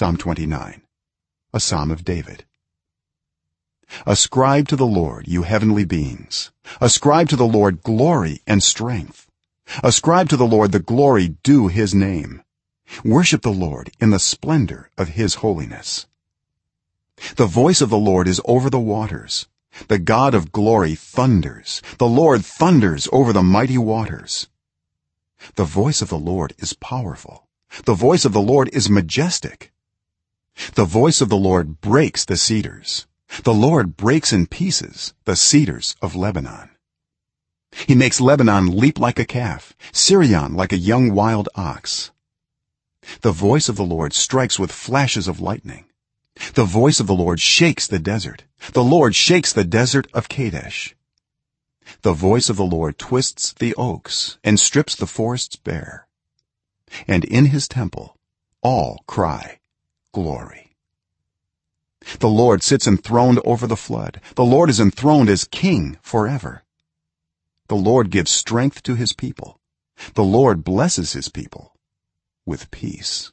psalm 29 a psalm of david. Ascribe to the lord you heavenly beings. Ascribe to the lord glory and strength. Ascribe to the lord the glory due his name. Worship the lord in the splendor of his holiness. The voice of the lord is over the waters. The god of glory thunders. The lord thunders over the mighty waters. The voice of the lord is powerful. The voice of the lord is majestic the voice of the lord breaks the cedars. The lord breaks in pieces the cedars of lebanon. He makes lebanon leap like a calf sirion like a young wild ox. The voice of the lord strikes with flashes of lightning. The voice of the lord shakes the desert. The lord shakes the desert of kadesh. The voice of the lord twists the oaks and strips the forests bare. And in his temple all cry glory. The lord sits enthroned over the flood. The lord is enthroned as king forever. The lord gives strength to his people. The lord blesses his people with peace